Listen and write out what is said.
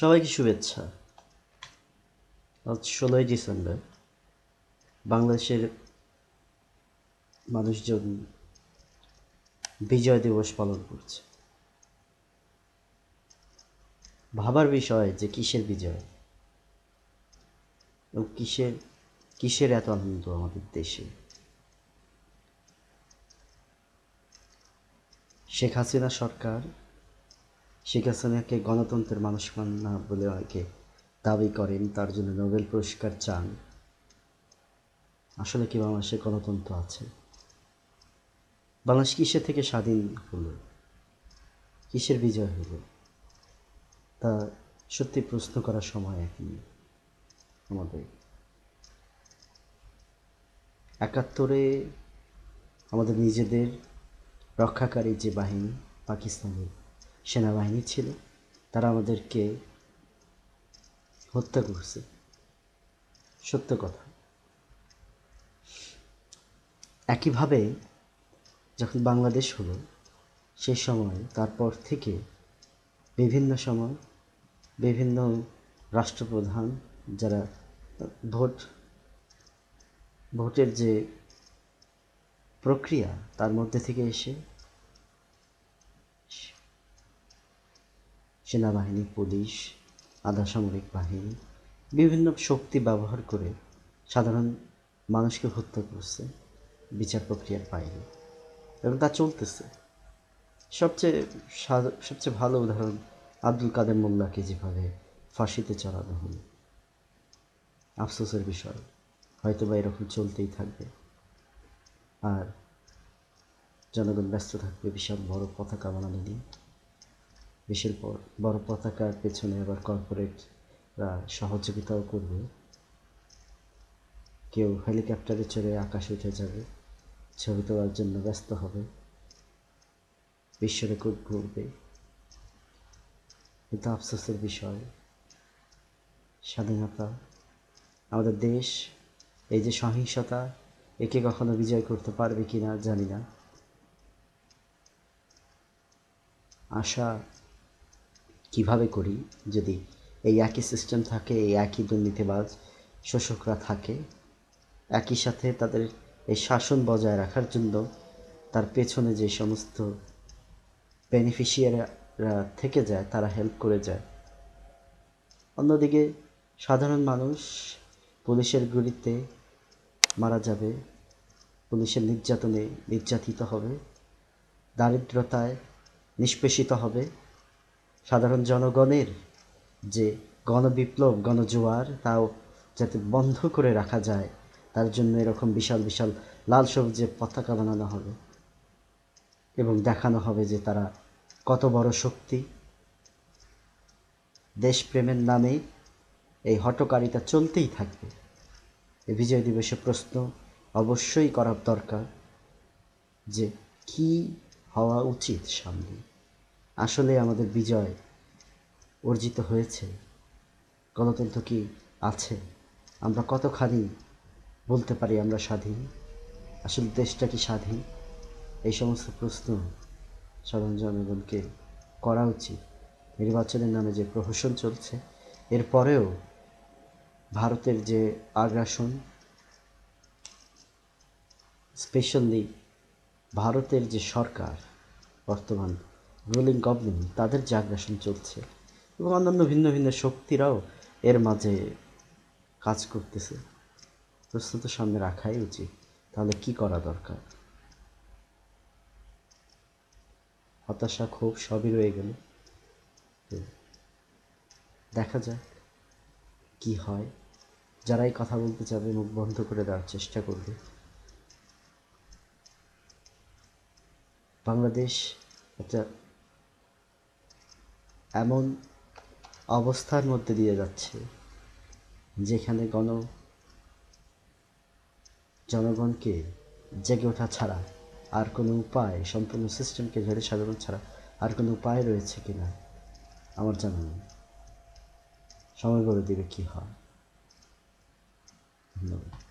সবাইকে শুভেচ্ছা। আজ ষোলোই ডিসেম্বর, বাংলাদেশের মানুষজন বিজয় দিবস পালন করছে। ভাবার বিষয় যে কিসের বিজয় এবং কিসের কিসের এত আনন্দ আমাদের দেশে? শেখ হাসিনা সরকার শেখ হাসিনাকে গণতন্ত্রের মানুষ মান না বলে অনেকে দাবি করেন, তার জন্য নোবেল পুরস্কার চান। আসলে কি বাংলাদেশে গণতন্ত্র আছে? বাংলাদেশ কিসের থেকে স্বাধীন হলো? কিসের বিজয় হলো? তা সত্যি প্রশ্ন করার সময় এখন আমাদের। একাত্তরে আমাদের নিজেদের রক্ষাকারী যে বাহিনী, পাকিস্তানের সেনাবাহিনী ছিল, তারা আমাদেরকে হত্যা করছে। সত্য কথা। একইভাবে যখন বাংলাদেশ হলো, সে সময়, তারপর থেকে বিভিন্ন সময় বিভিন্ন রাষ্ট্রপ্রধান যারা ভোট, ভোটের যে প্রক্রিয়া, তার মধ্যে থেকে এসে সেনাবাহিনী, পুলিশ, আধা সামরিক বাহিনী, বিভিন্ন শক্তি ব্যবহার করে সাধারণ মানুষকে হত্যা করছে বিচার প্রক্রিয়ার বাইরে। এবং তা চলতেছে। সবচেয়ে সবচেয়ে ভালো উদাহরণ আব্দুল কাদের মোল্লাকে যেভাবে ফাঁসিতে চড়ানো হলো। আফসোসের বিষয় হয়তো বা এরকম চলতেই থাকবে। আর জনগণ ব্যস্ত থাকবে, বিশাল বড় পতাকা বানানো নিয়ে। বিশাল বড় পতাকার পেছনে আবার কর্পোরেটরা সহযোগিতাও করবে। কেউ হেলিকপ্টারে চড়ে আকাশে উঠে যাবে, ছবি তোলার জন্য ব্যস্ত হবে, বিশ্ব রেকর্ড ঘুরবে কিন্তু আফসোসের বিষয়, স্বাধীনতা, আমাদের দেশ, এই যে সহিংসতা, একে কখনো বিজয় করতে পারবে কি না জানি না। আশা কীভাবে করি? যদি এই একই সিস্টেম থাকে, এই একই দুর্নীতিবাজ শোষকরা থাকে, একই সাথে তাদের এই শাসন বজায় রাখার জন্য তার পেছনে যে সমস্ত বেনিফিশিয়ারিরা থেকে যায়, তারা হেল্প করে যায়। অন্যদিকে সাধারণ মানুষ পুলিশের গুলিতে মারা যাবে, পুলিশের নির্যাতনে নির্যাতিত হবে, দারিদ্রতায় নিষ্পেষিত হবে সাধারণ জনগণের যে গণবিপ্লব, গণজোয়ার, তাও যাতে বন্ধ করে রাখা যায়, তার জন্য এরকম বিশাল বিশাল লাল সবুজে পতাকা বানানো হবে এবং দেখানো হবে যে তারা কত বড় শক্তি। দেশপ্রেমের নামে এই হটকারিতা চলতেই থাকবে। এই বিজয় দিবসে প্রশ্ন অবশ্যই করার দরকার যে কি হওয়া উচিত সামনে। আসলে আমাদের বিজয় অর্জিত হয়েছে। গণতন্ত্র কি আছে? আমরা কতখানি বলতে পারি আমরা স্বাধীন? আসলে দেশটা কি স্বাধীন? এই সমস্ত প্রশ্ন সাধারণ জনগণকে করা উচিত। নির্বাচনের নামে যে প্রহসন চলছে এরপরেও ভারতের যে আগ্রাসন, স্পেশালি ভারতের যে সরকার বর্তমান রুলিং গভর্নমেন্ট তাদের যে আগ্রাসন চলছে। এবং অন্যান্য ভিন্ন ভিন্ন শক্তিরাও এর মাঝে কাজ করতেছে। প্রশ্ন তো সামনে রাখাই উচিত। তাহলে কি করা দরকার? হতাশা ক্ষোভ সবই রয়ে গেল। দেখা যাক কি হয়। যারাই কথা বলতে চাবে মুখ বন্ধ করে দেওয়ার চেষ্টা করবে। বাংলাদেশ একটা এমন অবস্থার মধ্যে দিয়ে যাচ্ছে, যেখানে গণ জনগণকে জেগে ওঠা ছাড়া আর কোনো উপায়, সম্পূর্ণ সিস্টেমকে ঝেড়ে সাজানো ছাড়া আর কোনো উপায় রয়েছে কি না, আমার জানা নেই। সময় বলে দিবে কী হয়। ধন্যবাদ।